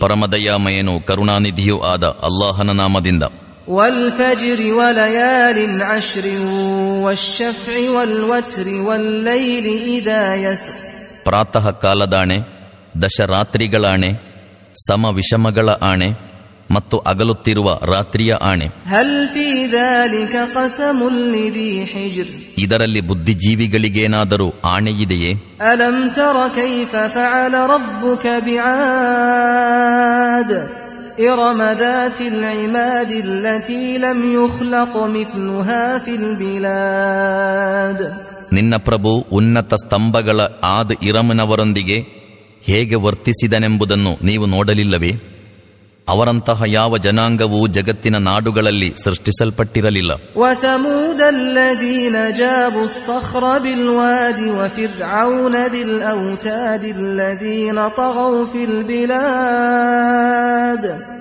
ಪರಮದಯಾಮಯನು ಕರುಣಾನಿಧಿಯೂ ಆದ ಅಲ್ಲಾಹನ ನಾಮದಿಂದ والفجر وليال عشر والشفع والوتر والليل إذا يسر ಪ್ರಾತಃ ಕಾಲದಾಣೆ ದಶರಾತ್ರಿಗಳಾಣೆ ಸಮ ವಿಷಮಗಳ ಆಣೆ ಮತ್ತು ಅಗಲುತ್ತಿರುವ ರಾತ್ರಿಯ ಆಣೆ. ಇದರಲ್ಲಿ ಬುದ್ಧಿಜೀವಿಗಳಿಗೇನಾದರೂ ಆಣೆಯಿದೆಯೇ? ನಿನ್ನ ಪ್ರಭು ಉನ್ನತ ಸ್ತಂಭಗಳ ಆದ ಇರಮನವರೊಂದಿಗೆ ಹೇಗೆ ವರ್ತಿಸಿದನೆಂಬುದನ್ನು ನೀವು ನೋಡಲಿಲ್ಲವೇ? ಅವರಂತಹ ಯಾವ ಜನಾಂಗವೂ ಜಗತ್ತಿನ ನಾಡುಗಳಲ್ಲಿ ಸೃಷ್ಟಿಸಲ್ಪಟ್ಟಿರಲಿಲ್ಲ.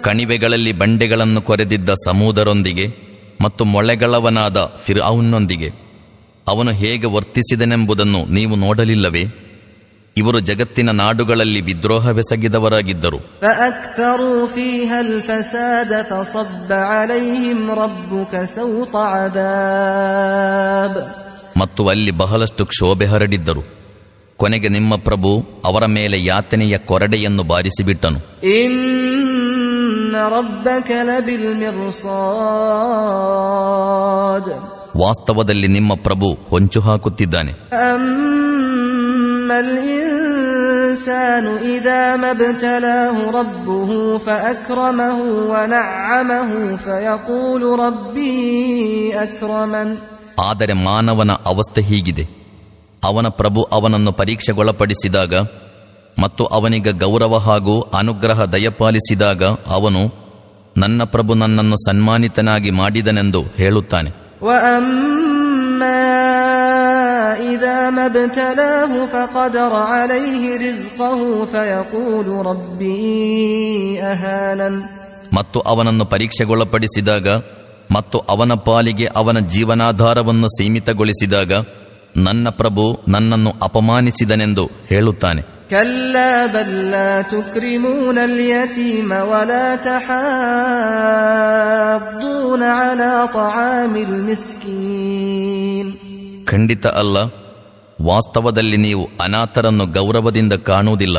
ಕಣಿವೆಗಳಲ್ಲಿ ಬಂಡೆಗಳನ್ನು ಕೊರೆದಿದ್ದ ಸಮೂದರೊಂದಿಗೆ ಮತ್ತು ಮೊಳೆಗಳವನಾದ ಫಿರ್ಔನ್ನೊಂದಿಗೆ ಅವನು ಹೇಗೆ ವರ್ತಿಸಿದನೆಂಬುದನ್ನು ನೀವು ನೋಡಲಿಲ್ಲವೇ? ಇವರು ಜಗತ್ತಿನ ನಾಡುಗಳಲ್ಲಿ ವಿದ್ರೋಹವೆಸಗಿದವರಾಗಿದ್ದರು ಮತ್ತು ಅಲ್ಲಿ ಬಹಳಷ್ಟು ಕ್ಷೋಭೆ ಹರಡಿದ್ದರು. ಕೊನೆಗೆ ನಿಮ್ಮ ಪ್ರಭು ಅವರ ಮೇಲೆ ಯಾತನೆಯ ಕೊರಡೆಯನ್ನು ಬಾರಿಸಿಬಿಟ್ಟನು. ವಾಸ್ತವದಲ್ಲಿ ನಿಮ್ಮ ಪ್ರಭು ಹೊಂಚು ಹಾಕುತ್ತಿದ್ದಾನೆ أما الإنسان إذا ما ابتلاه ربه فأكرمه ونعمه فيقول ربي أكرمن ಆದರೆ ಮಾನವನ ಅವಸ್ಥೆ ಹೀಗಿದೆ ಅವನ ಪ್ರಭು ಅವನನ್ನು ಪರೀಕ್ಷೆಗೊಳಪಡಿಸಿದಾಗ ಮತ್ತು ಅವನಿಗೆ ಗೌರವ ಹಾಗೂ ಅನುಗ್ರಹ ದಯಪಾಲಿಸಿದಾಗ ಅವನು ನನ್ನ ಪ್ರಭು ನನ್ನನ್ನು ಸನ್ಮಾನಿತನಾಗಿ ಮಾಡಿದನೆಂದು ಹೇಳುತ್ತಾನೆ وأما إذا ما ابتلاه فقدر عليه رزقه فيقول ربي أهانن ಮತ್ತು ಅವನನ್ನು ಪರೀಕ್ಷೆಗೊಳಪಡಿಸಿದಾಗ ಮತ್ತು ಅವನ ಪಾಲಿಗೆ ಅವನ ಜೀವನಾಧಾರವನ್ನು ಸೀಮಿತಗೊಳಿಸಿದಾಗ ನನ್ನ ಪ್ರಭು ನನ್ನನ್ನು ಅಪಮಾನಿಸಿದನೆಂದು ಹೇಳುತ್ತಾನೆ كلا ಖಂಡಿತ ಅಲ್ಲ. ವಾಸ್ತವದಲ್ಲಿ ನೀವು ಅನಾಥರನ್ನು ಗೌರವದಿಂದ ಕಾಣುವುದಿಲ್ಲ.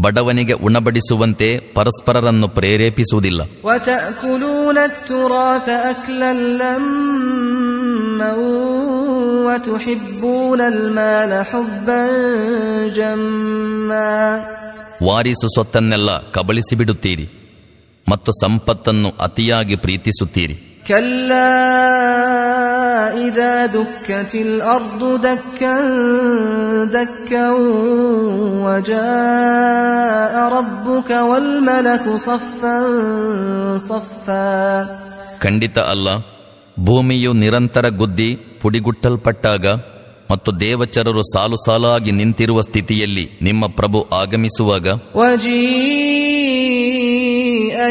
ಬಡವನಿಗೆ ಉಣಬಡಿಸುವಂತೆ ಪರಸ್ಪರರನ್ನು ಪ್ರೇರೇಪಿಸುವುದಿಲ್ಲ. ವಾರಿಸು ಸೊತ್ತನ್ನೆಲ್ಲ ಕಬಳಿಸಿಬಿಡುತ್ತೀರಿ ಮತ್ತು ಸಂಪತ್ತನ್ನು ಅತಿಯಾಗಿ ಪ್ರೀತಿಸುತ್ತೀರಿ. كلا إذا دكت الأرض دكا دكا وجاء ربك والملك صفا صفا ಖಂಡಿತ ಅಲ್ಲ ಭೂಮಿಯು ನಿರಂತರ ಗುದ್ದಿ ಪುಡಿಗುಟ್ಟಲ್ಪಟ್ಟಾಗ ಮತ್ತು ದೇವಚರರು ಸಾಲು ಸಾಲಾಗಿ ನಿಂತಿರುವ ಸ್ಥಿತಿಯಲ್ಲಿ ನಿಮ್ಮ ಪ್ರಭು ಆಗಮಿಸುವಾಗ وجيء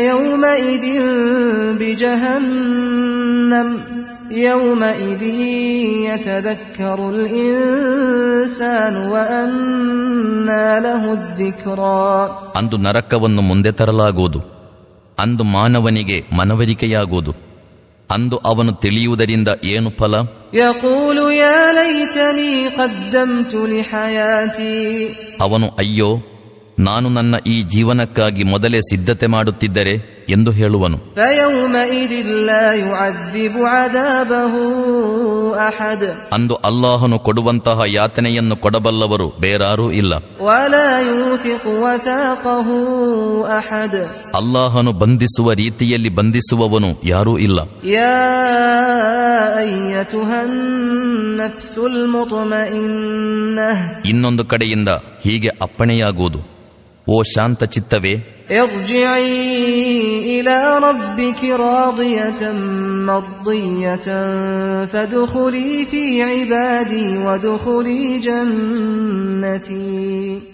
يومئذ بجهنم يومئذ يتذكر الإنسان وأنى له الذكرى ಅಂದು ನರಕವನ್ನು ಮುಂದೆ ತರಲಾಗುವುದು ಅಂದು ಮಾನವನಿಗೆ ಮನವರಿಕೆಯಾಗುವುದು ಅಂದು ಅವನು ತಿಳಿಯುವುದರಿಂದ ಏನು ಫಲ يقول يا ليتني قدمت لحياتي ಅವನು ಅಯ್ಯೋ ನಾನು ನನ್ನ ಈ ಜೀವನಕ್ಕಾಗಿ ಮೊದಲೇ ಸಿದ್ಧತೆ ಮಾಡುತ್ತಿದ್ದರೆ ಎಂದು ಹೇಳುವನು. ಅಂದು ಅಲ್ಲಾಹನು ಕೊಡುವಂತಹ ಯಾತನೆಯನ್ನು ಕೊಡಬಲ್ಲವರು ಬೇರಾರೂ ಇಲ್ಲ. ಅಲ್ಲಾಹನು ಬಂಧಿಸುವ ರೀತಿಯಲ್ಲಿ ಬಂಧಿಸುವವನು ಯಾರೂ ಇಲ್ಲ. ಇನ್ನೊಂದು ಕಡೆಯಿಂದ ಹೀಗೆ ಅಪ್ಪಣೆಯಾಗುವುದು. ಓ ಶಾಂತ ಚಿತ್ತವೇ.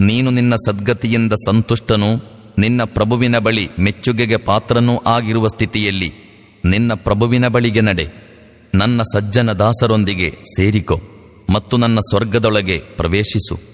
ನೀನು ನಿನ್ನ ಸದ್ಗತಿಯಿಂದ ಸಂತುಷ್ಟನು ನಿನ್ನ ಪ್ರಭುವಿನ ಬಳಿ ಮೆಚ್ಚುಗೆಗೆ ಪಾತ್ರನೂ ಆಗಿರುವ ಸ್ಥಿತಿಯಲ್ಲಿ ನಿನ್ನ ಪ್ರಭುವಿನ ಬಳಿಗೆ ನಡೆ. ನನ್ನ ಸಜ್ಜನ ದಾಸರೊಂದಿಗೆ ಸೇರಿಕೊ ಮತ್ತು ನನ್ನ ಸ್ವರ್ಗದೊಳಗೆ ಪ್ರವೇಶಿಸು.